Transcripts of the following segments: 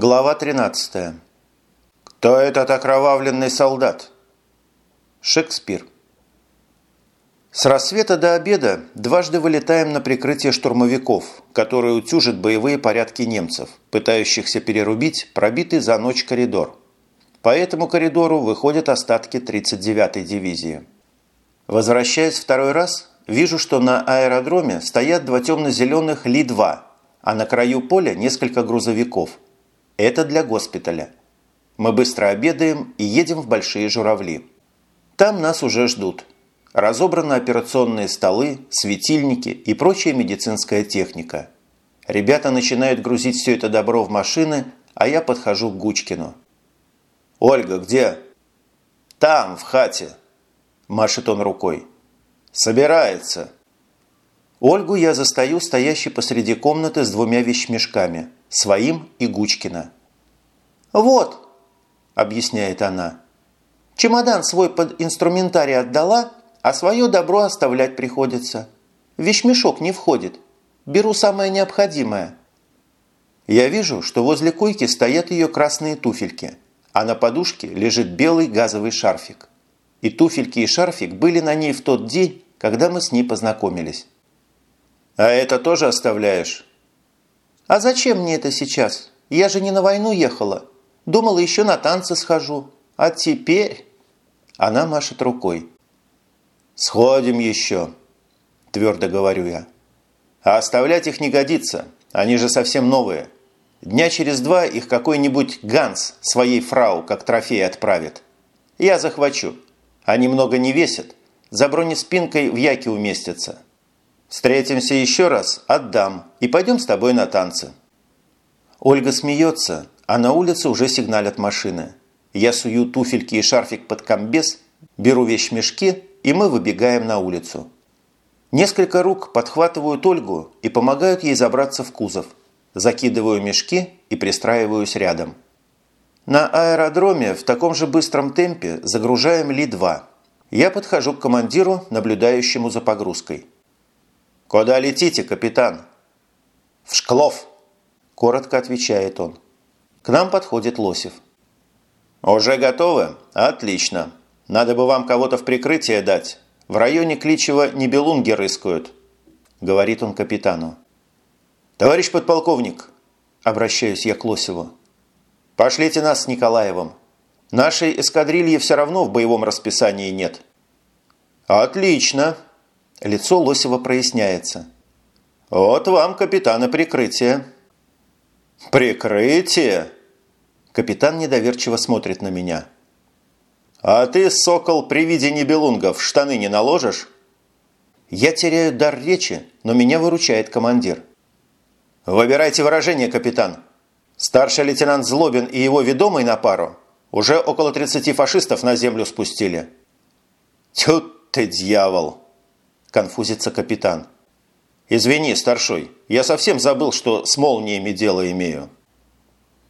Глава 13. Кто этот окровавленный солдат? Шекспир. С рассвета до обеда дважды вылетаем на прикрытие штурмовиков, которые утюжат боевые порядки немцев, пытающихся перерубить пробитый за ночь коридор. По этому коридору выходят остатки 39-й дивизии. Возвращаясь второй раз, вижу, что на аэродроме стоят два темно-зеленых Ли-2, а на краю поля несколько грузовиков. Это для госпиталя. Мы быстро обедаем и едем в Большие Журавли. Там нас уже ждут. Разобраны операционные столы, светильники и прочая медицинская техника. Ребята начинают грузить все это добро в машины, а я подхожу к Гучкину. «Ольга, где?» «Там, в хате», – машет он рукой. «Собирается». Ольгу я застаю стоящей посреди комнаты с двумя вещмешками, своим и Гучкина. «Вот», – объясняет она, – «чемодан свой под инструментарий отдала, а свое добро оставлять приходится. Вещмешок не входит. Беру самое необходимое». Я вижу, что возле койки стоят ее красные туфельки, а на подушке лежит белый газовый шарфик. И туфельки и шарфик были на ней в тот день, когда мы с ней познакомились. «А это тоже оставляешь?» «А зачем мне это сейчас? Я же не на войну ехала. Думала, еще на танцы схожу. А теперь...» Она машет рукой. «Сходим еще», – твердо говорю я. «А оставлять их не годится. Они же совсем новые. Дня через два их какой-нибудь Ганс своей фрау как трофей отправит. Я захвачу. Они много не весят. За бронеспинкой в яке уместятся. Встретимся еще раз, отдам, и пойдем с тобой на танцы». Ольга смеется, а на улице уже сигналят машины. Я сую туфельки и шарфик под комбез, беру вещмешки, и мы выбегаем на улицу. Несколько рук подхватывают Ольгу и помогают ей забраться в кузов. Закидываю мешки и пристраиваюсь рядом. На аэродроме в таком же быстром темпе загружаем Ли-2. Я подхожу к командиру, наблюдающему за погрузкой. «Куда летите, капитан?» «В Шклов», – коротко отвечает он. К нам подходит Лосев. «Уже готовы? Отлично. Надо бы вам кого-то в прикрытие дать. В районе Кличева небелунги рыскают», – говорит он капитану. «Товарищ подполковник», – обращаюсь я к Лосеву, Пошлите нас с Николаевым. Нашей эскадрильи все равно в боевом расписании нет». «Отлично!» Лицо Лосева проясняется. «Вот вам, капитана, прикрытие». «Прикрытие?» Капитан недоверчиво смотрит на меня. «А ты, сокол, при виде небелунгов штаны не наложишь?» Я теряю дар речи, но меня выручает командир. «Выбирайте выражение, капитан. Старший лейтенант Злобин и его ведомый на пару уже около 30 фашистов на землю спустили. «Тьфу ты, дьявол!» – конфузится капитан. «Извини, старшой, я совсем забыл, что с молниями дело имею».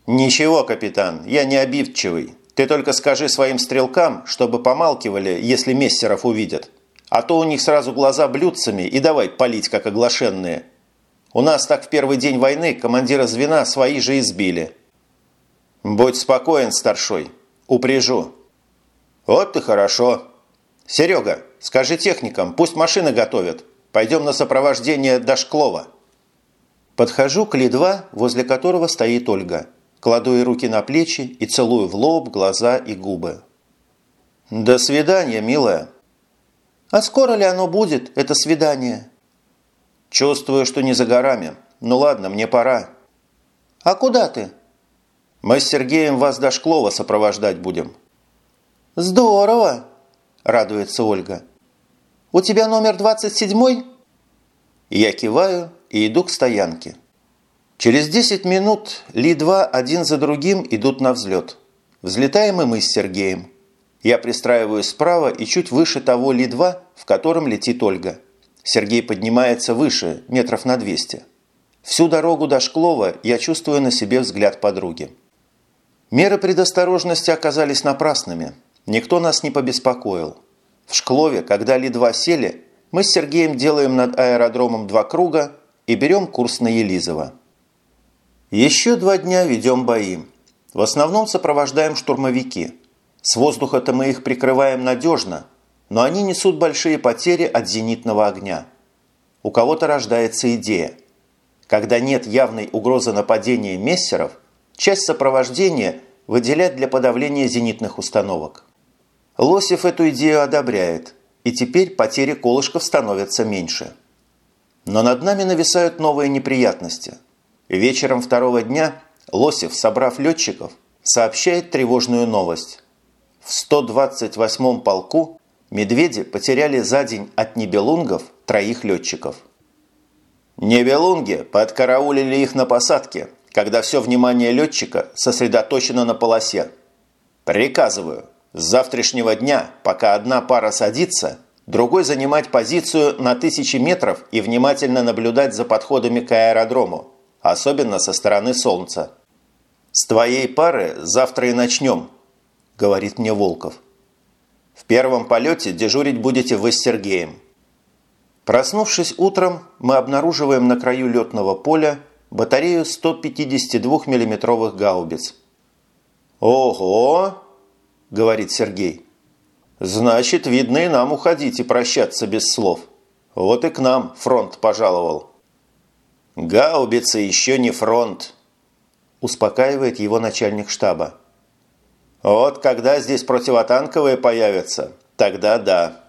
«Ничего, капитан, я не обидчивый. Ты только скажи своим стрелкам, чтобы помалкивали, если мессеров увидят. А то у них сразу глаза блюдцами и давай палить, как оглашенные. У нас так в первый день войны командира звена свои же избили. Будь спокоен, старшой. Упряжу. Вот ты хорошо. Серега, скажи техникам, пусть машины готовят. Пойдем на сопровождение до Шклова. Подхожу к Ли-2, возле которого стоит Ольга. Кладу ей руки на плечи и целую в лоб, глаза и губы. «До свидания, милая». «А скоро ли оно будет, это свидание?» «Чувствую, что не за горами. Ну ладно, мне пора». «А куда ты?» «Мы с Сергеем вас до Шклова сопровождать будем». «Здорово!» – радуется Ольга. «У тебя номер 27?» Я киваю и иду к стоянке. Через 10 минут Ли-2 один за другим идут на взлет. Взлетаем и мы с Сергеем. Я пристраиваюсь справа и чуть выше того Ли-2, в котором летит Ольга. Сергей поднимается выше, метров на 200. Всю дорогу до Шклова я чувствую на себе взгляд подруги. Меры предосторожности оказались напрасными. Никто нас не побеспокоил. В Шклове, когда Ли-2 сели, мы с Сергеем делаем над аэродромом два круга и берем курс на Елизово. Еще два дня ведем бои. В основном сопровождаем штурмовики. С воздуха-то мы их прикрываем надежно, но они несут большие потери от зенитного огня. У кого-то рождается идея. Когда нет явной угрозы нападения мессеров, часть сопровождения выделять для подавления зенитных установок. Лосев эту идею одобряет, и теперь потери колышков становятся меньше. Но над нами нависают новые неприятности. Вечером второго дня Лосев, собрав летчиков, сообщает тревожную новость. В 128-м полку медведи потеряли за день от небелунгов троих летчиков. Небелунги подкараулили их на посадке, когда все внимание летчика сосредоточено на полосе. Приказываю, с завтрашнего дня, пока одна пара садится, другой занимать позицию на тысячи метров и внимательно наблюдать за подходами к аэродрому, особенно со стороны Солнца. «С твоей пары завтра и начнем», – говорит мне Волков. «В первом полете дежурить будете вы с Сергеем». Проснувшись утром, мы обнаруживаем на краю летного поля батарею 152 миллиметровых гаубиц. «Ого!» – говорит Сергей. «Значит, видно и нам уходить и прощаться без слов. Вот и к нам фронт пожаловал». «Гаубица еще не фронт», – успокаивает его начальник штаба. «Вот когда здесь противотанковые появятся, тогда да».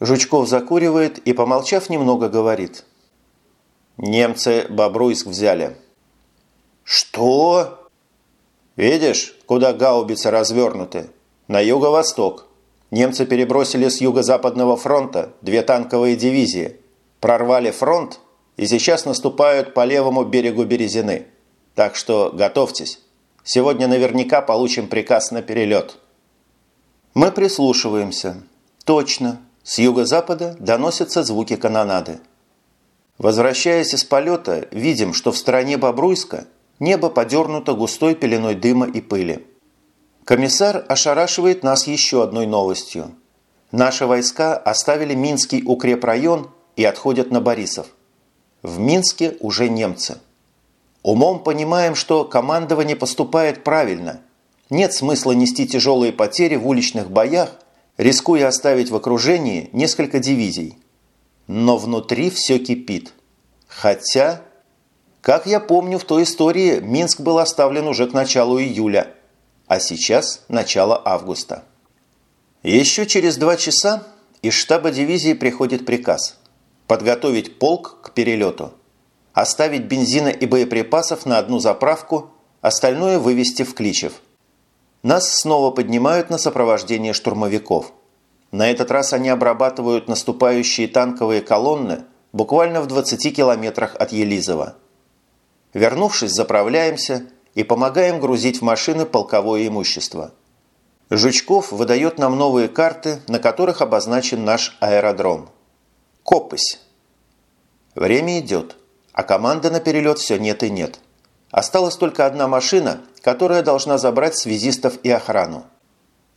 Жучков закуривает и, помолчав немного, говорит. «Немцы Бобруйск взяли». «Что?» «Видишь, куда гаубицы развернуты? На юго-восток. Немцы перебросили с юго-западного фронта две танковые дивизии, прорвали фронт и сейчас наступают по левому берегу Березины. Так что готовьтесь. Сегодня наверняка получим приказ на перелет». Мы прислушиваемся. Точно. С юго-запада доносятся звуки канонады. Возвращаясь из полета, видим, что в стороне Бобруйска небо подернуто густой пеленой дыма и пыли. Комиссар ошарашивает нас еще одной новостью. Наши войска оставили Минский укрепрайон и отходят на Борисов. В Минске уже немцы. Умом понимаем, что командование поступает правильно. Нет смысла нести тяжелые потери в уличных боях, рискуя оставить в окружении несколько дивизий. Но внутри все кипит. Хотя как я помню, в той истории Минск был оставлен уже к началу июля, а сейчас начало августа. Еще через два часа из штаба дивизии приходит приказ подготовить полк к перелету, оставить бензина и боеприпасов на одну заправку, остальное вывести в Кличев. Нас снова поднимают на сопровождение штурмовиков. На этот раз они обрабатывают наступающие танковые колонны буквально в 20 километрах от Елизова. Вернувшись, заправляемся и помогаем грузить в машины полковое имущество. Жучков выдает нам новые карты, на которых обозначен наш аэродром. Копысь. Время идет, а команды на перелет все нет и нет. Осталась только одна машина, которая должна забрать связистов и охрану.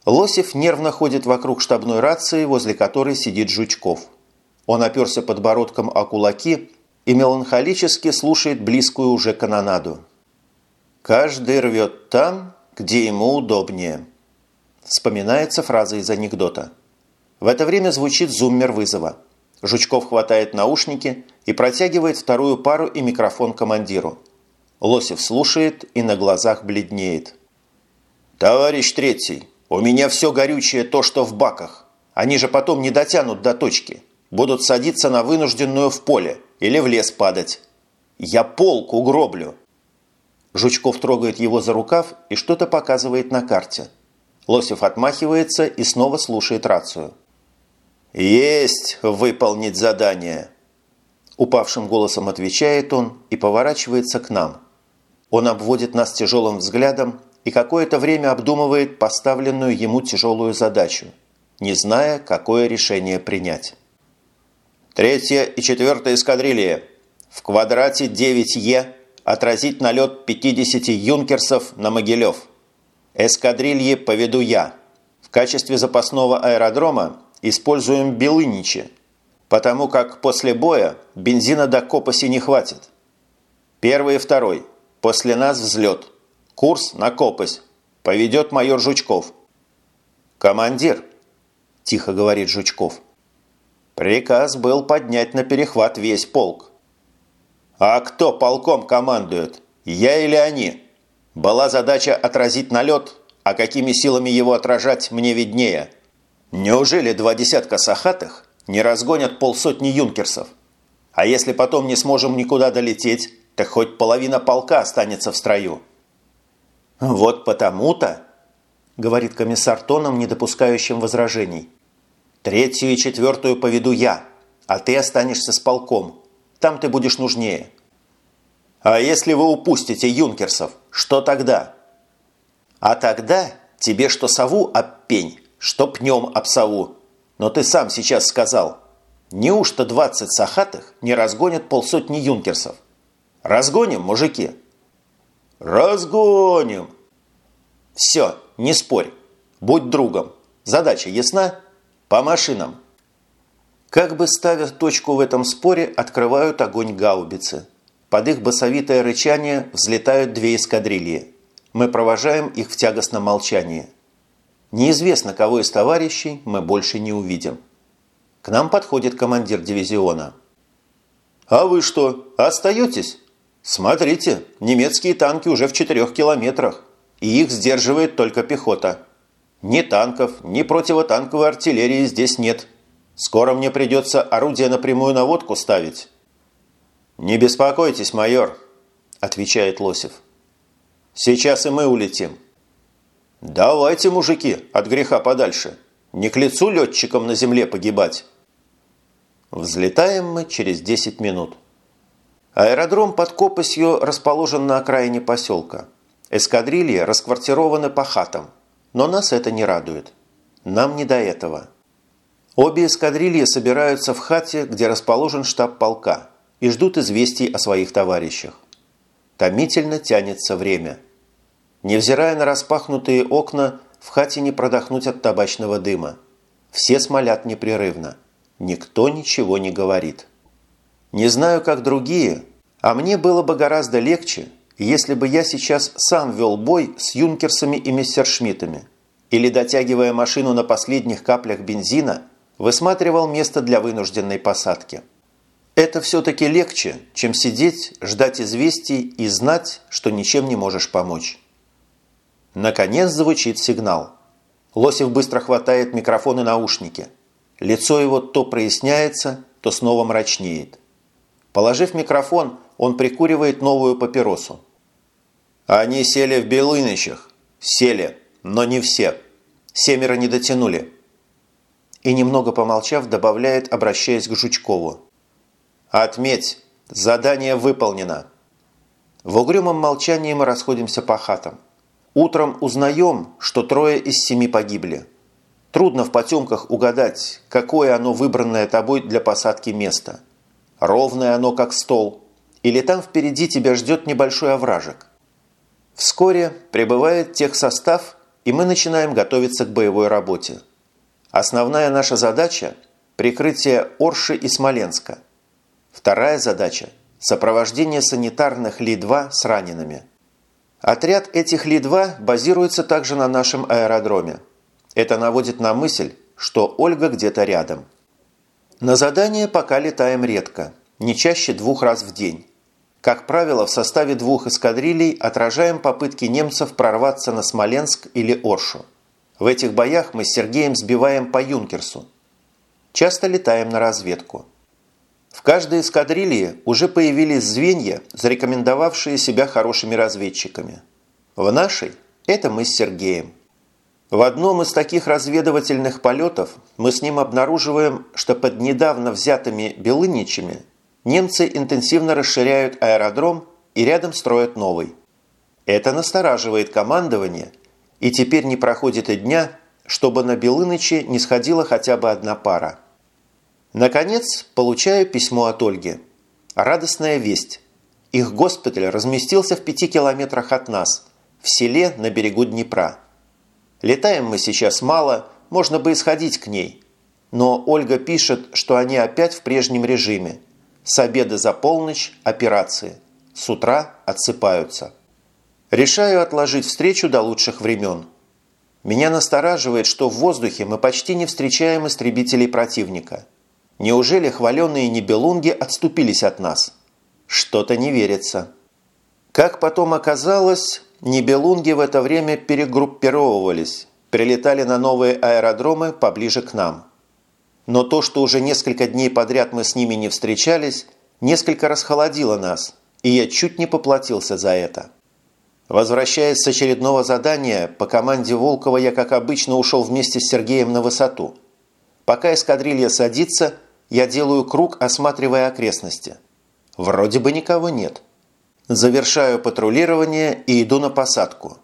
Лосев нервно ходит вокруг штабной рации, возле которой сидит Жучков. Он оперся подбородком о кулаки и меланхолически слушает близкую уже канонаду. «Каждый рвет там, где ему удобнее», вспоминается фраза из анекдота. В это время звучит зуммер вызова. Жучков хватает наушники и протягивает вторую пару и микрофон командиру. Лосев слушает и на глазах бледнеет. «Товарищ третий, у меня все горючее то, что в баках. Они же потом не дотянут до точки. Будут садиться на вынужденную в поле или в лес падать. Я полк угроблю. Жучков трогает его за рукав и что-то показывает на карте. Лосев отмахивается и снова слушает рацию. «Есть выполнить задание!» Упавшим голосом отвечает он и поворачивается к нам. Он обводит нас тяжелым взглядом и какое-то время обдумывает поставленную ему тяжелую задачу, не зная, какое решение принять. Третья и четвертая эскадрильи. В квадрате 9Е отразить налет 50 юнкерсов на Могилев. Эскадрильи поведу я. В качестве запасного аэродрома используем Белыничи, потому как после боя бензина до Копоси не хватит. Первый и второй. После нас взлет. Курс на Копось. Поведет майор Жучков». «Командир», – тихо говорит Жучков. «Приказ был поднять на перехват весь полк». «А кто полком командует? Я или они?» Была задача отразить налет, а какими силами его отражать, мне виднее. Неужели два десятка сахатых не разгонят полсотни юнкерсов? А если потом не сможем никуда долететь, так хоть половина полка останется в строю. Вот потому-то, говорит комиссар тоном, не допускающим возражений, третью и четвертую поведу я, а ты останешься с полком. Там ты будешь нужнее. А если вы упустите юнкерсов, что тогда? А тогда тебе что сову об пень, что пнем об сову. Но ты сам сейчас сказал, неужто 20 сахатых не разгонят полсотни юнкерсов? Разгоним, мужики? Разгоним! Все, не спорь. Будь другом. Задача ясна? По машинам. Как бы ставя точку в этом споре, открывают огонь гаубицы – под их басовитое рычание взлетают две эскадрильи. Мы провожаем их в тягостном молчании. Неизвестно, кого из товарищей мы больше не увидим. К нам подходит командир дивизиона. «А вы что, остаетесь? Смотрите, немецкие танки уже в четырех километрах, и их сдерживает только пехота. Ни танков, ни противотанковой артиллерии здесь нет. Скоро мне придется орудие на прямую наводку ставить». «Не беспокойтесь, майор», – отвечает Лосев. «Сейчас и мы улетим». «Давайте, мужики, от греха подальше. Не к лицу летчикам на земле погибать». Взлетаем мы через 10 минут. Аэродром под Копосью расположен на окраине поселка. Эскадрильи расквартированы по хатам, но нас это не радует. Нам не до этого. Обе эскадрильи собираются в хате, где расположен штаб полка – и ждут известий о своих товарищах. Томительно тянется время. Невзирая на распахнутые окна, в хате не продохнуть от табачного дыма. Все смолят непрерывно. Никто ничего не говорит. Не знаю, как другие, а мне было бы гораздо легче, если бы я сейчас сам вел бой с юнкерсами и мессершмиттами или, дотягивая машину на последних каплях бензина, высматривал место для вынужденной посадки. Это все-таки легче, чем сидеть, ждать известий и знать, что ничем не можешь помочь. Наконец звучит сигнал. Лосев быстро хватает микрофон и наушники. Лицо его то проясняется, то снова мрачнеет. Положив микрофон, он прикуривает новую папиросу. «Они сели в Белынычах. Сели, но не все. Семеро не дотянули». И немного помолчав, добавляет, обращаясь к Жучкову. «Отметь, задание выполнено». В угрюмом молчании мы расходимся по хатам. Утром узнаем, что трое из семи погибли. Трудно в потемках угадать, какое оно выбранное тобой для посадки место. Ровное оно, как стол. Или там впереди тебя ждет небольшой овражек. Вскоре прибывает техсостав, и мы начинаем готовиться к боевой работе. Основная наша задача – прикрытие Орши и Смоленска – Вторая задача – сопровождение санитарных Ли-2 с ранеными. Отряд этих Ли-2 базируется также на нашем аэродроме. Это наводит на мысль, что Ольга где-то рядом. На задание пока летаем редко, не чаще двух раз в день. Как правило, в составе двух эскадрилей отражаем попытки немцев прорваться на Смоленск или Оршу. В этих боях мы с Сергеем сбиваем по Юнкерсу. Часто летаем на разведку. В каждой эскадрилье уже появились звенья, зарекомендовавшие себя хорошими разведчиками. В нашей – это мы с Сергеем. В одном из таких разведывательных полетов мы с ним обнаруживаем, что под недавно взятыми Белыничами немцы интенсивно расширяют аэродром и рядом строят новый. Это настораживает командование, и теперь не проходит и дня, чтобы на Белыныче не сходила хотя бы одна пара. Наконец, получаю письмо от Ольги. Радостная весть. Их госпиталь разместился в пяти километрах от нас, в селе на берегу Днепра. Летаем мы сейчас мало, можно бы исходить к ней. Но Ольга пишет, что они опять в прежнем режиме. С обеда за полночь – операции. с утра отсыпаются. Решаю отложить встречу до лучших времен. Меня настораживает, что в воздухе мы почти не встречаем истребителей противника. Неужели хваленные небелунги отступились от нас? Что-то не верится. Как потом оказалось, небелунги в это время перегруппировывались, прилетали на новые аэродромы поближе к нам. Но то, что уже несколько дней подряд мы с ними не встречались, несколько расхолодило нас, и я чуть не поплатился за это. Возвращаясь с очередного задания, по команде Волкова я, как обычно, ушел вместе с Сергеем на высоту. Пока эскадрилья садится, я делаю круг, осматривая окрестности. Вроде бы никого нет. Завершаю патрулирование и иду на посадку.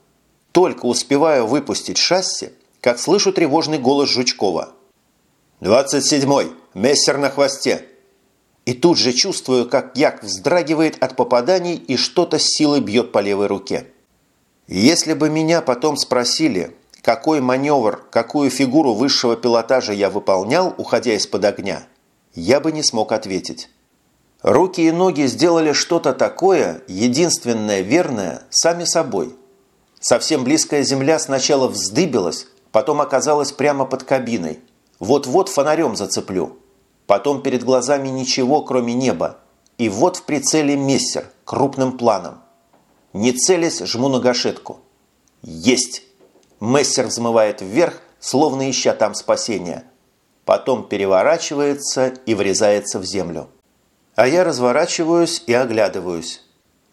Только успеваю выпустить шасси, как слышу тревожный голос Жучкова. «Двадцать седьмой! Мессер на хвосте!» И тут же чувствую, как як вздрагивает от попаданий и что-то с силой бьет по левой руке. Если бы меня потом спросили, какой маневр, какую фигуру высшего пилотажа я выполнял, уходя из-под огня, я бы не смог ответить. Руки и ноги сделали что-то такое, единственное верное, сами собой. Совсем близкая земля сначала вздыбилась, потом оказалась прямо под кабиной. Вот-вот фонарем зацеплю. Потом перед глазами ничего, кроме неба. И вот в прицеле мессер, крупным планом. Не целясь, жму на гашетку. Есть! Мессер взмывает вверх, словно ища там спасения. Потом переворачивается и врезается в землю. А я разворачиваюсь и оглядываюсь.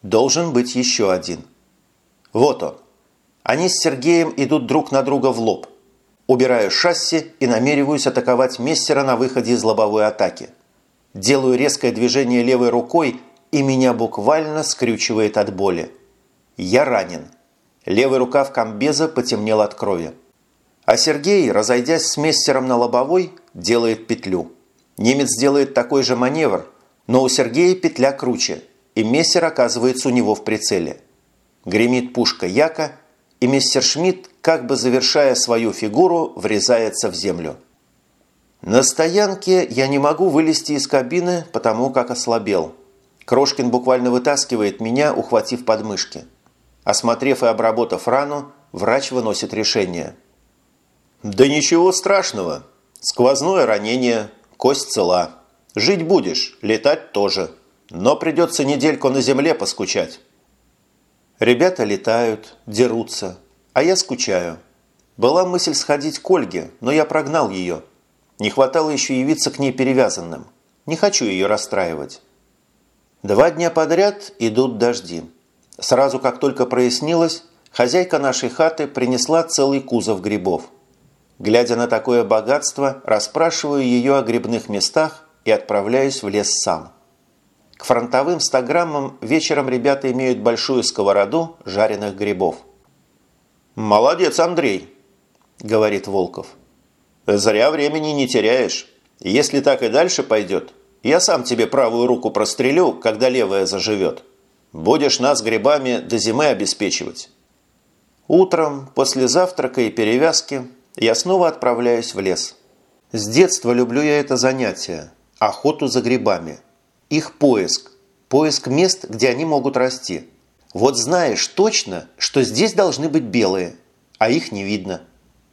Должен быть еще один. Вот он. Они с Сергеем идут друг на друга в лоб. Убираю шасси и намереваюсь атаковать Мессера на выходе из лобовой атаки. Делаю резкое движение левой рукой, и меня буквально скрючивает от боли. Я ранен. Левый рукав комбеза потемнел от крови. А Сергей, разойдясь с Мессером на лобовой, делает петлю. Немец делает такой же маневр, но у Сергея петля круче, и Мессер оказывается у него в прицеле. Гремит пушка Яка – и мистер Шмидт, как бы завершая свою фигуру, врезается в землю. На стоянке я не могу вылезти из кабины, потому как ослабел. Крошкин буквально вытаскивает меня, ухватив подмышки. Осмотрев и обработав рану, врач выносит решение. «Да ничего страшного. Сквозное ранение, кость цела. Жить будешь, летать тоже. Но придется недельку на земле поскучать». Ребята летают, дерутся, а я скучаю. Была мысль сходить к Ольге, но я прогнал ее. Не хватало еще явиться к ней перевязанным. Не хочу ее расстраивать. Два дня подряд идут дожди. Сразу как только прояснилось, хозяйка нашей хаты принесла целый кузов грибов. Глядя на такое богатство, расспрашиваю ее о грибных местах и отправляюсь в лес сам. К фронтовым 100 граммам вечером ребята имеют большую сковороду жареных грибов. «Молодец, Андрей!» – говорит Волков. «Зря времени не теряешь. Если так и дальше пойдет, я сам тебе правую руку прострелю, когда левая заживет. Будешь нас грибами до зимы обеспечивать». Утром, после завтрака и перевязки, я снова отправляюсь в лес. С детства люблю я это занятие – охоту за грибами – их поиск. Поиск мест, где они могут расти. Вот знаешь точно, что здесь должны быть белые, а их не видно.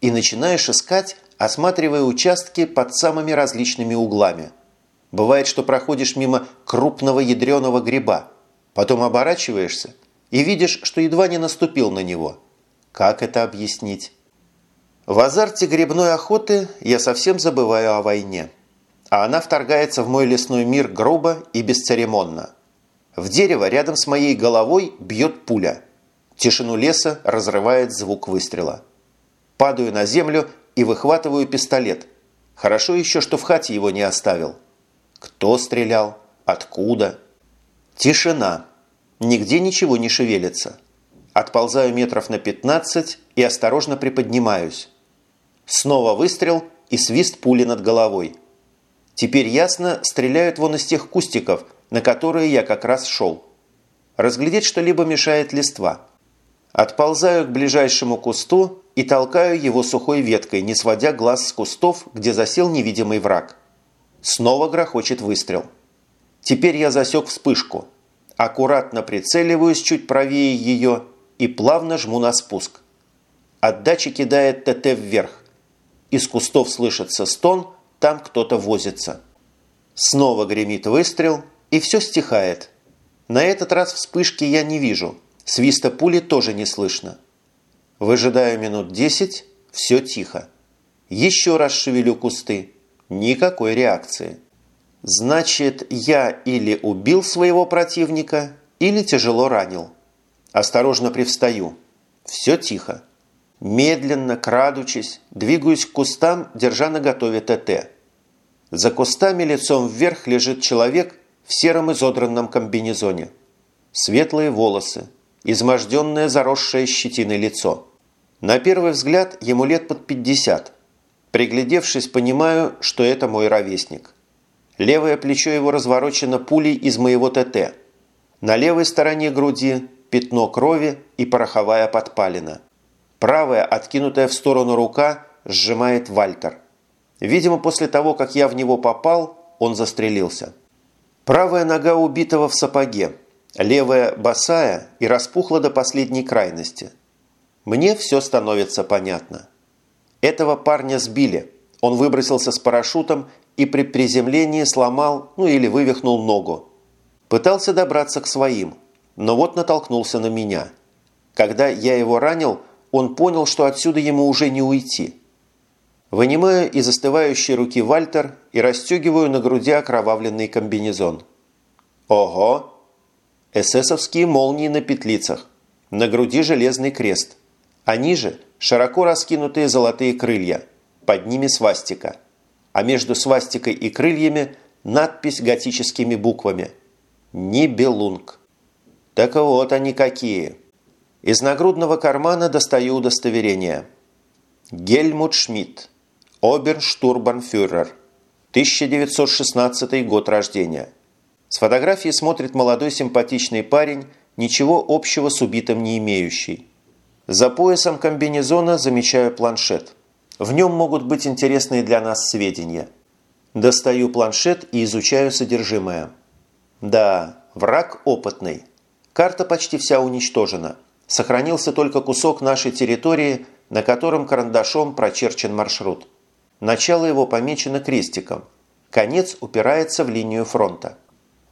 И начинаешь искать, осматривая участки под самыми различными углами. Бывает, что проходишь мимо крупного ядреного гриба, потом оборачиваешься и видишь, что едва не наступил на него. Как это объяснить? В азарте грибной охоты я совсем забываю о войне а она вторгается в мой лесной мир грубо и бесцеремонно. В дерево рядом с моей головой бьет пуля. Тишину леса разрывает звук выстрела. Падаю на землю и выхватываю пистолет. Хорошо еще, что в хате его не оставил. Кто стрелял? Откуда? Тишина. Нигде ничего не шевелится. Отползаю метров на 15 и осторожно приподнимаюсь. Снова выстрел и свист пули над головой. Теперь ясно, стреляют вон из тех кустиков, на которые я как раз шел. Разглядеть что-либо мешает листва. Отползаю к ближайшему кусту и толкаю его сухой веткой, не сводя глаз с кустов, где засел невидимый враг. Снова грохочет выстрел. Теперь я засек вспышку. аккуратно прицеливаюсь чуть правее ее и плавно жму на спуск. Отдача кидает ТТ вверх. Из кустов слышится стон, там кто-то возится. Снова гремит выстрел, и все стихает. На этот раз вспышки я не вижу, свиста пули тоже не слышно. Выжидаю минут десять, все тихо. Еще раз шевелю кусты. Никакой реакции. Значит, я или убил своего противника, или тяжело ранил. Осторожно привстаю. Все тихо. Медленно, крадучись, двигаюсь к кустам, держа на готове ТТ. За кустами лицом вверх лежит человек в сером изодранном комбинезоне. Светлые волосы, изможденное заросшее щетиной лицо. На первый взгляд ему лет под 50. Приглядевшись, понимаю, что это мой ровесник. Левое плечо его разворочено пулей из моего ТТ. На левой стороне груди пятно крови и пороховая подпалина. Правая, откинутая в сторону рука, сжимает Вальтер. Видимо, после того, как я в него попал, он застрелился. Правая нога убитого в сапоге, левая босая и распухла до последней крайности. Мне все становится понятно. Этого парня сбили. Он выбросился с парашютом и при приземлении сломал, ну или вывихнул ногу. Пытался добраться к своим, но вот натолкнулся на меня. Когда я его ранил, он понял, что отсюда ему уже не уйти. Вынимаю из остывающей руки Вальтер и расстегиваю на груди окровавленный комбинезон. Ого! Эсэсовские молнии на петлицах. На груди железный крест. А ниже широко раскинутые золотые крылья. Под ними свастика. А между свастикой и крыльями надпись готическими буквами. Нибелунг. Так вот они какие. Из нагрудного кармана достаю удостоверение. Гельмут Шмидт. Оберштурбанфюрер. 1916 год рождения. С фотографии смотрит молодой симпатичный парень, ничего общего с убитым не имеющий. За поясом комбинезона замечаю планшет. В нем могут быть интересные для нас сведения. Достаю планшет и изучаю содержимое. Да, враг опытный. Карта почти вся уничтожена. Сохранился только кусок нашей территории, на котором карандашом прочерчен маршрут. Начало его помечено крестиком. Конец упирается в линию фронта.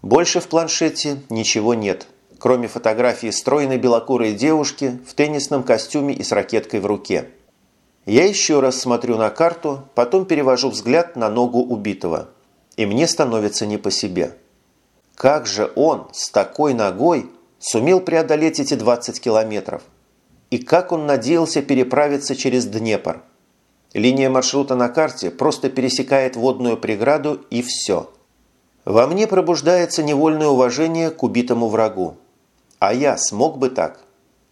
Больше в планшете ничего нет, кроме фотографии стройной белокурой девушки в теннисном костюме и с ракеткой в руке. Я еще раз смотрю на карту, потом перевожу взгляд на ногу убитого. И мне становится не по себе. Как же он с такой ногой сумел преодолеть эти 20 километров? И как он надеялся переправиться через Днепр? Линия маршрута на карте просто пересекает водную преграду и все. Во мне пробуждается невольное уважение к убитому врагу. А я смог бы так?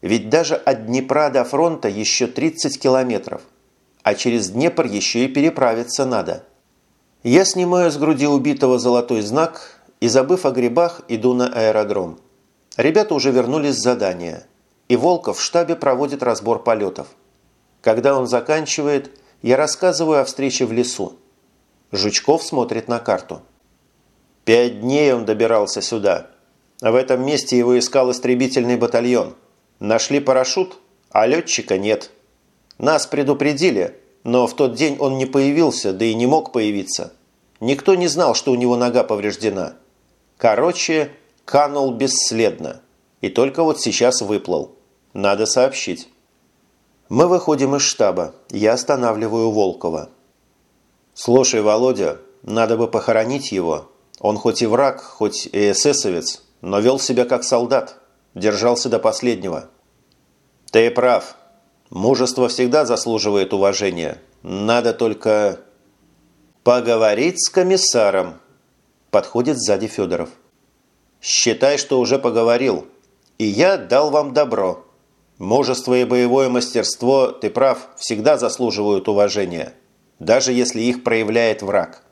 Ведь даже от Днепра до фронта еще 30 километров. А через Днепр еще и переправиться надо. Я снимаю с груди убитого золотой знак и, забыв о грибах, иду на аэродром. Ребята уже вернулись с задания. И Волков в штабе проводит разбор полетов. Когда он заканчивает, я рассказываю о встрече в лесу. Жучков смотрит на карту. Пять дней он добирался сюда. В этом месте его искал истребительный батальон. Нашли парашют, а летчика нет. Нас предупредили, но в тот день он не появился, да и не мог появиться. Никто не знал, что у него нога повреждена. Короче, канул бесследно. И только вот сейчас выплыл. Надо сообщить. Мы выходим из штаба. Я останавливаю Волкова. «Слушай, Володя, надо бы похоронить его. Он хоть и враг, хоть и эсэсовец, но вел себя как солдат. Держался до последнего». «Ты прав. Мужество всегда заслуживает уважения. Надо только...» «Поговорить с комиссаром», – подходит сзади Федоров. «Считай, что уже поговорил. И я дал вам добро». Мужество и боевое мастерство, ты прав, всегда заслуживают уважения, даже если их проявляет враг.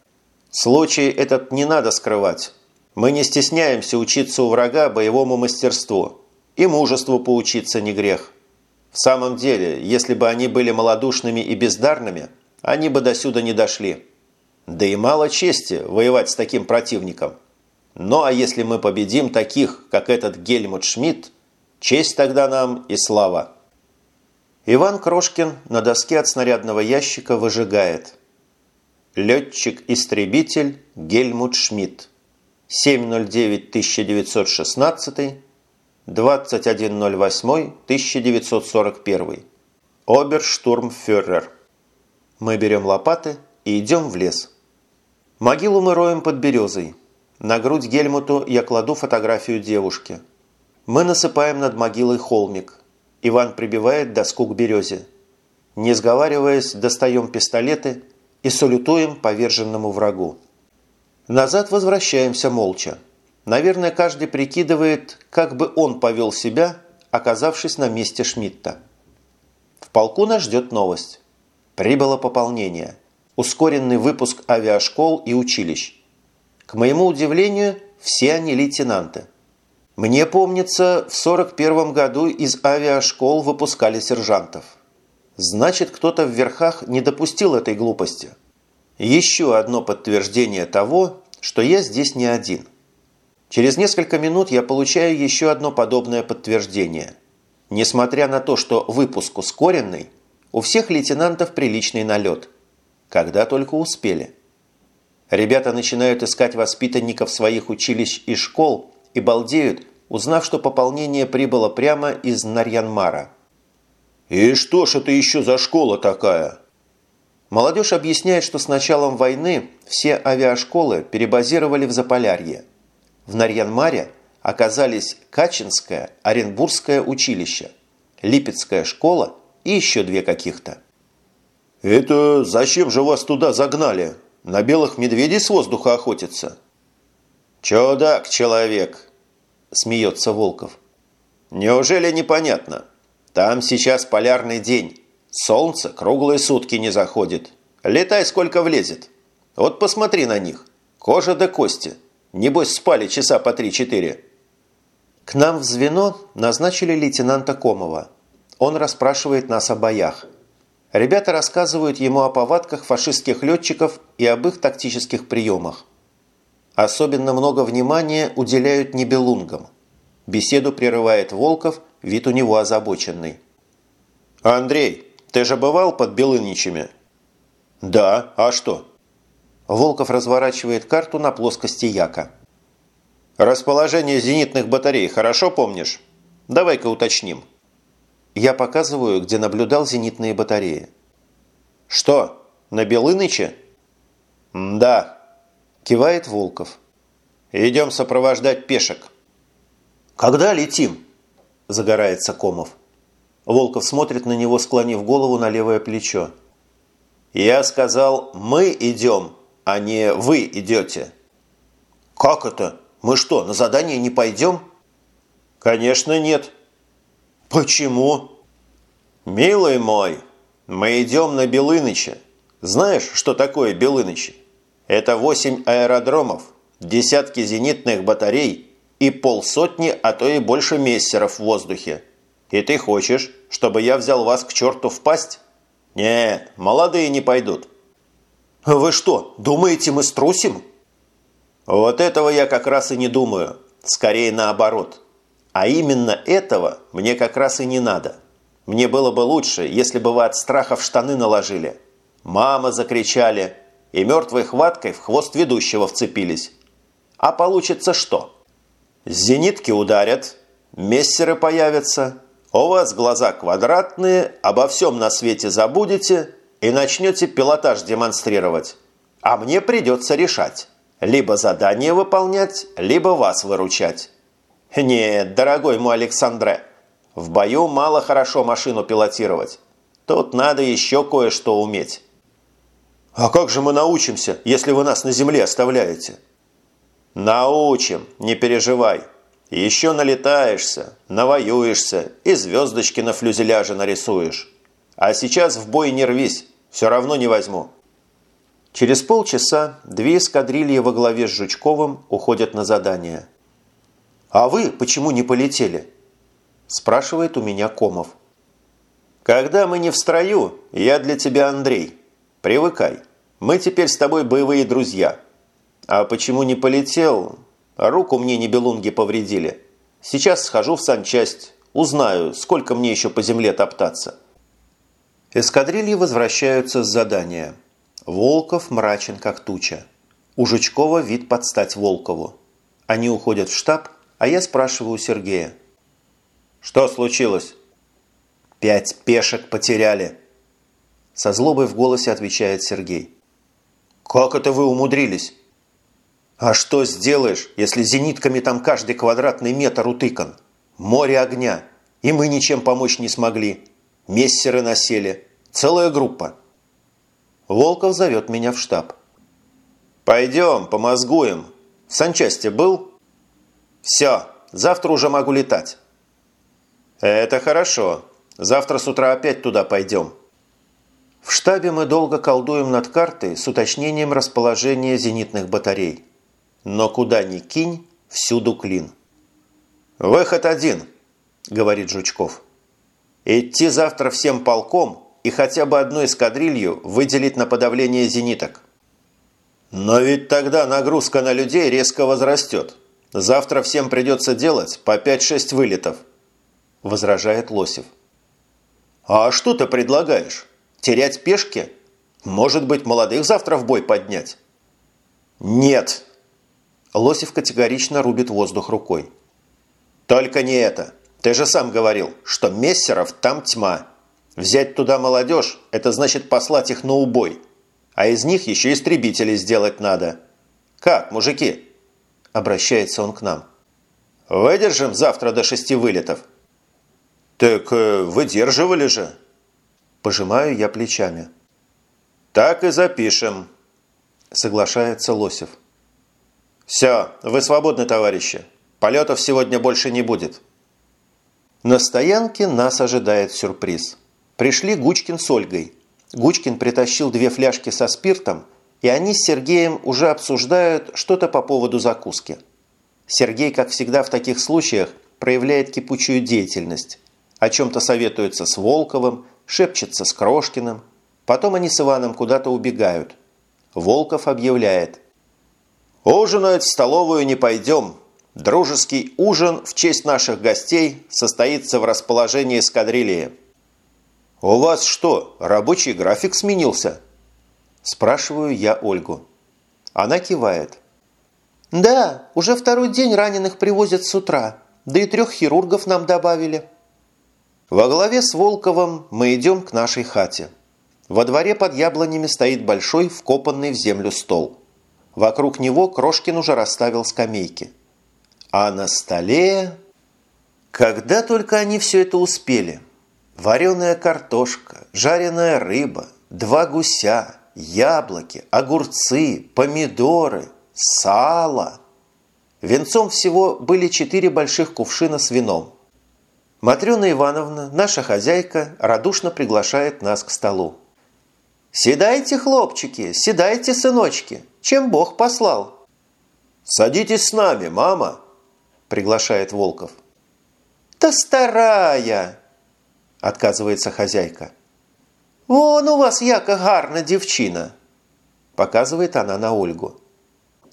Случай этот не надо скрывать. Мы не стесняемся учиться у врага боевому мастерству. И мужеству поучиться не грех. В самом деле, если бы они были малодушными и бездарными, они бы до сюда не дошли. Да и мало чести воевать с таким противником. Ну а если мы победим таких, как этот Гельмут Шмидт, честь тогда нам и слава. Иван Крошкин на доске от снарядного ящика выжигает. Летчик-истребитель Гельмут Шмидт. 7.09.1916, 21.08.1941. Оберштурмфюрер. Мы берем лопаты и идем в лес. Могилу мы роем под березой. На грудь Гельмуту я кладу фотографию девушки. Мы насыпаем над могилой холмик. Иван прибивает доску к березе. Не сговариваясь, достаем пистолеты и салютуем поверженному врагу. Назад возвращаемся молча. Наверное, каждый прикидывает, как бы он повел себя, оказавшись на месте Шмидта. В полку нас ждет новость. Прибыло пополнение. Ускоренный выпуск авиашкол и училищ. К моему удивлению, все они лейтенанты. Мне помнится, в 41 году из авиашкол выпускали сержантов. Значит, кто-то в верхах не допустил этой глупости. Еще одно подтверждение того, что я здесь не один. Через несколько минут я получаю еще одно подобное подтверждение. Несмотря на то, что выпуск ускоренный, у всех лейтенантов приличный налет. Когда только успели – Ребята начинают искать воспитанников своих училищ и школ и балдеют, узнав, что пополнение прибыло прямо из Нарьянмара. «И что ж это еще за школа такая?» Молодежь объясняет, что с началом войны все авиашколы перебазировали в Заполярье. В Нарьянмаре оказались Качинское, Оренбургское училище, Липецкая школа и еще две каких-то. «Это зачем же вас туда загнали?» На белых медведей с воздуха охотятся?» «Чудак-человек!» – смеется Волков. «Неужели непонятно? Там сейчас полярный день. Солнце круглые сутки не заходит. Летай сколько влезет. Вот посмотри на них. Кожа до кости. Небось спали часа по три-четыре». К нам в звено назначили лейтенанта Комова. Он расспрашивает нас о боях – Ребята рассказывают ему о повадках фашистских летчиков и об их тактических приемах. Особенно много внимания уделяют небелунгам. Беседу прерывает Волков, вид у него озабоченный. «Андрей, ты же бывал под Белыничами?» «Да, а что?» Волков разворачивает карту на плоскости Яка. «Расположение зенитных батарей хорошо помнишь? Давай-ка уточним». Я показываю, где наблюдал зенитные батареи. «Что, на Белыныче?» «Да», – кивает Волков. «Идем сопровождать пешек». «Когда летим?» – загорается Комов. Волков смотрит на него, склонив голову на левое плечо. «Я сказал, мы идем, а не вы идете». «Как это? Мы что, на задание не пойдем?» «Конечно нет». «Почему?» «Милый мой, мы идем на Белыныча. Знаешь, что такое Белынычи? Это восемь аэродромов, десятки зенитных батарей и полсотни, а то и больше мессеров в воздухе. И ты хочешь, чтобы я взял вас к черту в пасть? Нет, молодые не пойдут». «Вы что, думаете, мы струсим?» «Вот этого я как раз и не думаю. Скорее наоборот». А именно этого мне как раз и не надо. Мне было бы лучше, если бы вы от страха в штаны наложили. Мама закричали и мертвой хваткой в хвост ведущего вцепились. А получится что? Зенитки ударят, мессеры появятся, у вас глаза квадратные, обо всем на свете забудете и начнете пилотаж демонстрировать. А мне придется решать. Либо задание выполнять, либо вас выручать. «Нет, дорогой мой Александре, в бою мало хорошо машину пилотировать. Тут надо еще кое-что уметь». «А как же мы научимся, если вы нас на земле оставляете?» «Научим, не переживай. Еще налетаешься, навоюешься и звездочки на флюзеляже нарисуешь. А сейчас в бой не рвись, все равно не возьму». Через полчаса две эскадрильи во главе с Жучковым уходят на задание – «А вы почему не полетели?» – спрашивает у меня Комов. «Когда мы не в строю, я для тебя Андрей. Привыкай. Мы теперь с тобой боевые друзья. А почему не полетел? руку мне небелунги повредили. Сейчас схожу в санчасть, узнаю, сколько мне еще по земле топтаться». Эскадрильи возвращаются с задания. Волков мрачен, как туча. У Жучкова вид под стать Волкову. Они уходят в штаб, а я спрашиваю Сергея. «Что случилось?» «Пять пешек потеряли», – со злобой в голосе отвечает Сергей. «Как это вы умудрились?» «А что сделаешь, если зенитками там каждый квадратный метр утыкан? Море огня, и мы ничем помочь не смогли. Мессеры насели. Целая группа». Волков зовет меня в штаб. «Пойдем, помозгуем. В санчасти был?» «Все, завтра уже могу летать». «Это хорошо. Завтра с утра опять туда пойдем». В штабе мы долго колдуем над картой с уточнением расположения зенитных батарей. Но куда ни кинь, всюду клин. «Выход один», – говорит Жучков. «Идти завтра всем полком и хотя бы одну эскадрилью выделить на подавление зениток». «Но ведь тогда нагрузка на людей резко возрастет. Завтра всем придется делать по 5-6 вылетов», – возражает Лосев. «А что ты предлагаешь? Терять пешки? Может быть, молодых завтра в бой поднять?» «Нет!» Лосев категорично рубит воздух рукой. «Только не это. Ты же сам говорил, что мессеров там тьма. Взять туда молодежь – это значит послать их на убой. А из них еще истребители сделать надо. Как, мужики?» Обращается он к нам. «Выдержим завтра до шести вылетов?» «Так э, выдерживали же!» Пожимаю я плечами. «Так и запишем», – соглашается Лосев. «Все, вы свободны, товарищи. Полетов сегодня больше не будет». На стоянке нас ожидает сюрприз. Пришли Гучкин с Ольгой. Гучкин притащил две фляжки со спиртом, и они с Сергеем уже обсуждают что-то по поводу закуски. Сергей, как всегда в таких случаях, проявляет кипучую деятельность о чем-то советуется с Волковым, шепчется с Крошкиным. Потом они с Иваном куда-то убегают. Волков объявляет. «Ужинать в столовую не пойдем. Дружеский ужин в честь наших гостей состоится в расположении эскадрильи». «У вас что, рабочий график сменился?» Спрашиваю я Ольгу. Она кивает. «Да, уже второй день раненых привозят с утра, да и трех хирургов нам добавили». Во главе с Волковым мы идем к нашей хате. Во дворе под яблонями стоит большой вкопанный в землю стол. Вокруг него Крошкин уже расставил скамейки. А на столе... Когда только они все это успели. Вареная картошка, жареная рыба, два гуся, яблоки, огурцы, помидоры, сало. Венцом всего были четыре больших кувшина с вином. Матрена Ивановна, наша хозяйка, радушно приглашает нас к столу. «Седайте, хлопчики, седайте, сыночки, чем Бог послал?» «Садитесь с нами, мама!» – приглашает Волков. «Да старая!» – отказывается хозяйка. «Вон у вас яко гарна девчина!» – показывает она на Ольгу.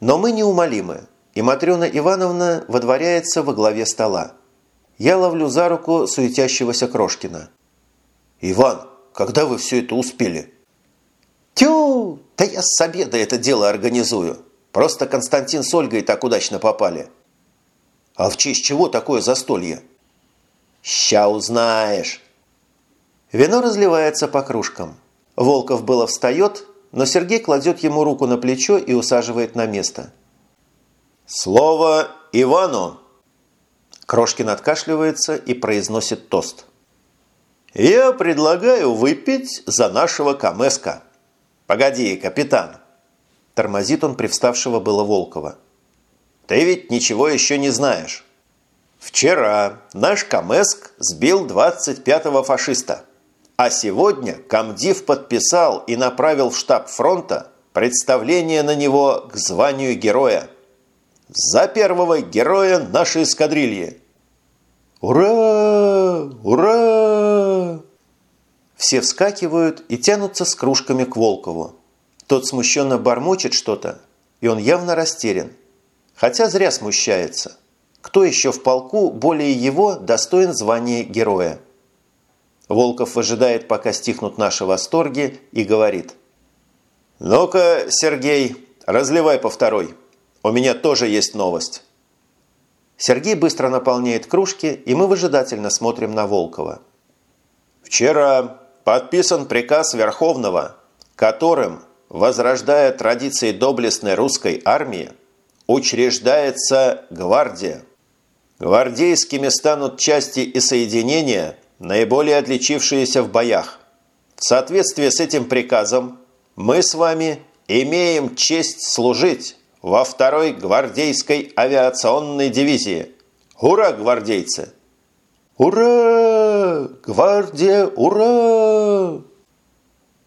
Но мы неумолимы, и Матрена Ивановна водворяется во главе стола. Я ловлю за руку суетящегося Крошкина. «Иван, когда вы все это успели?» «Тю! Да я с обеда это дело организую. Просто Константин с Ольгой так удачно попали». «А в честь чего такое застолье?» «Ща узнаешь». Вино разливается по кружкам. Волков было встает, но Сергей кладет ему руку на плечо и усаживает на место. «Слово Ивану!» Крошкин откашливается и произносит тост. «Я предлагаю выпить за нашего Камеска». «Погоди, капитан!» Тормозит он привставшего было Волкова. «Ты ведь ничего еще не знаешь. Вчера наш Камеск сбил 25-го фашиста, а сегодня комдив подписал и направил в штаб фронта представление на него к званию героя. За первого героя нашей эскадрильи!» «Ура! Ура!» Все вскакивают и тянутся с кружками к Волкову. Тот смущенно бормочет что-то, и он явно растерян. Хотя зря смущается. Кто еще в полку более его достоин звания героя? Волков ожидает, пока стихнут наши восторги, и говорит. «Ну-ка, Сергей, разливай по второй. У меня тоже есть новость». Сергей быстро наполняет кружки, и мы выжидательно смотрим на Волкова. «Вчера подписан приказ Верховного, которым, возрождая традиции доблестной русской армии, учреждается гвардия. Гвардейскими станут части и соединения, наиболее отличившиеся в боях. В соответствии с этим приказом мы с вами имеем честь служить во второй гвардейской авиационной дивизии. Ура, гвардейцы! Ура! Гвардия, ура!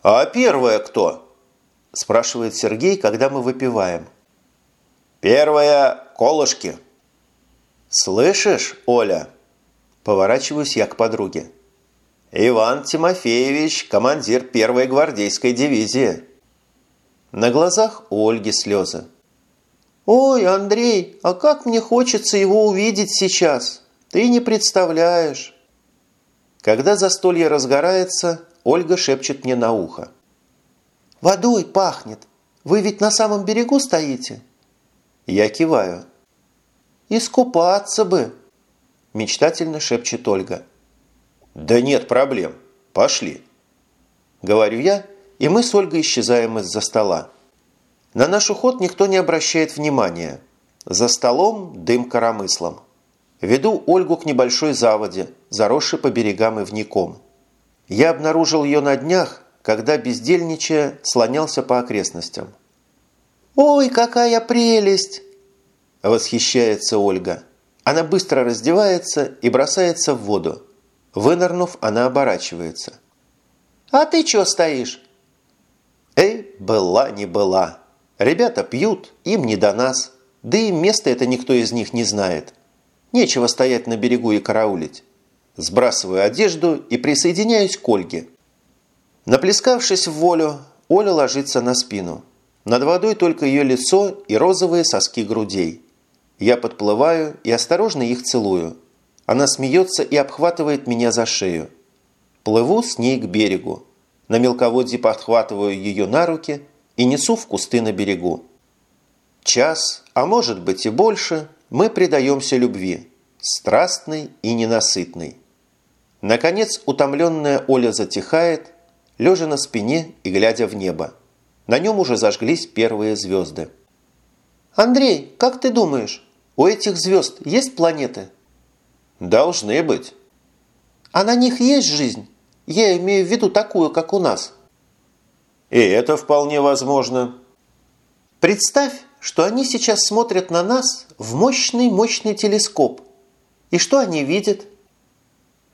А первая кто? Спрашивает Сергей, когда мы выпиваем. Первая – колышки. Слышишь, Оля? Поворачиваюсь я к подруге. Иван Тимофеевич – командир первой гвардейской дивизии. На глазах у Ольги слезы. «Ой, Андрей, а как мне хочется его увидеть сейчас! Ты не представляешь!» Когда застолье разгорается, Ольга шепчет мне на ухо. «Водой пахнет! Вы ведь на самом берегу стоите?» Я киваю. «Искупаться бы!» Мечтательно шепчет Ольга. «Да нет проблем. Пошли!» Говорю я, и мы с Ольгой исчезаем из-за стола. На наш уход никто не обращает внимания. За столом дым коромыслом. Веду Ольгу к небольшой заводе, заросшей по берегам и вником. Я обнаружил ее на днях, когда, бездельничая, слонялся по окрестностям. «Ой, какая прелесть!» Восхищается Ольга. Она быстро раздевается и бросается в воду. Вынырнув, она оборачивается. «А ты чё стоишь?» «Эй, была не была!» Ребята пьют, им не до нас. Да и место это никто из них не знает. Нечего стоять на берегу и караулить. Сбрасываю одежду и присоединяюсь к Ольге. Наплескавшись в волю, Оля ложится на спину. Над водой только ее лицо и розовые соски грудей. Я подплываю и осторожно их целую. Она смеется и обхватывает меня за шею. Плыву с ней к берегу. На мелководье подхватываю ее на руки – и несу в кусты на берегу. Час, а может быть и больше, мы предаемся любви, страстной и ненасытной. Наконец утомленная Оля затихает, лежа на спине и глядя в небо. На нем уже зажглись первые звезды. «Андрей, как ты думаешь, у этих звезд есть планеты?» «Должны быть». «А на них есть жизнь? Я имею в виду такую, как у нас». И это вполне возможно. Представь, что они сейчас смотрят на нас в мощный-мощный телескоп. И что они видят?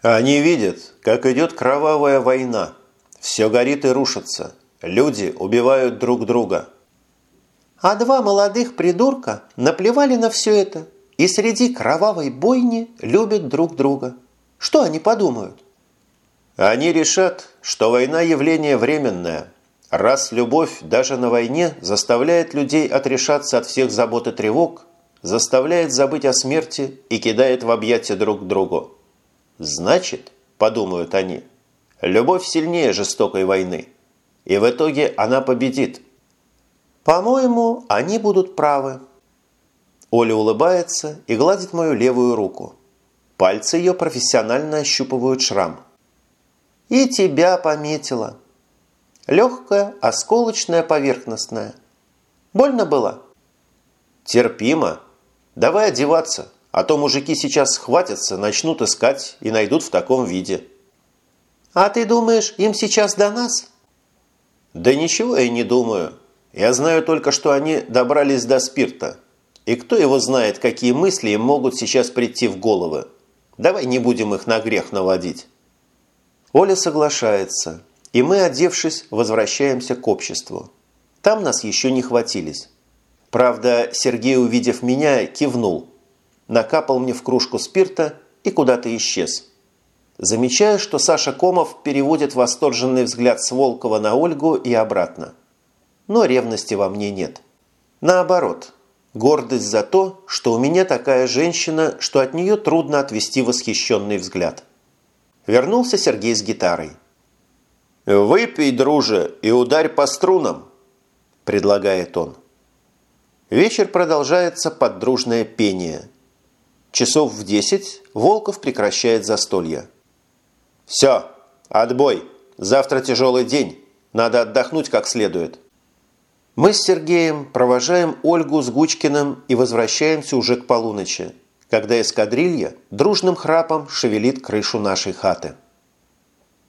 Они видят, как идет кровавая война. Все горит и рушится. Люди убивают друг друга. А два молодых придурка наплевали на все это и среди кровавой бойни любят друг друга. Что они подумают? Они решат, что война явление временное – Раз любовь даже на войне заставляет людей отрешаться от всех забот и тревог, заставляет забыть о смерти и кидает в объятия друг к другу. Значит, подумают они, любовь сильнее жестокой войны. И в итоге она победит. По-моему, они будут правы. Оля улыбается и гладит мою левую руку. Пальцы ее профессионально ощупывают шрам. «И тебя пометила», Легкая, осколочная, поверхностная. Больно было? Терпимо. Давай одеваться, а то мужики сейчас схватятся, начнут искать и найдут в таком виде. А ты думаешь, им сейчас до нас? Да ничего я не думаю. Я знаю только, что они добрались до спирта. И кто его знает, какие мысли им могут сейчас прийти в головы. Давай не будем их на грех наводить. Оля соглашается и мы, одевшись, возвращаемся к обществу. Там нас еще не хватились. Правда, Сергей, увидев меня, кивнул, накапал мне в кружку спирта и куда-то исчез. Замечаю, что Саша Комов переводит восторженный взгляд с Волкова на Ольгу и обратно. Но ревности во мне нет. Наоборот, Гордость за то, что у меня такая женщина, что от нее трудно отвести восхищенный взгляд. Вернулся Сергей с гитарой. «Выпей, друже, и ударь по струнам», – предлагает он. Вечер продолжается под дружное пение. Часов в десять Волков прекращает застолье. «Все, отбой. Завтра тяжелый день. Надо отдохнуть как следует». Мы с Сергеем провожаем Ольгу с Гучкиным и возвращаемся уже к полуночи, когда эскадрилья дружным храпом шевелит крышу нашей хаты.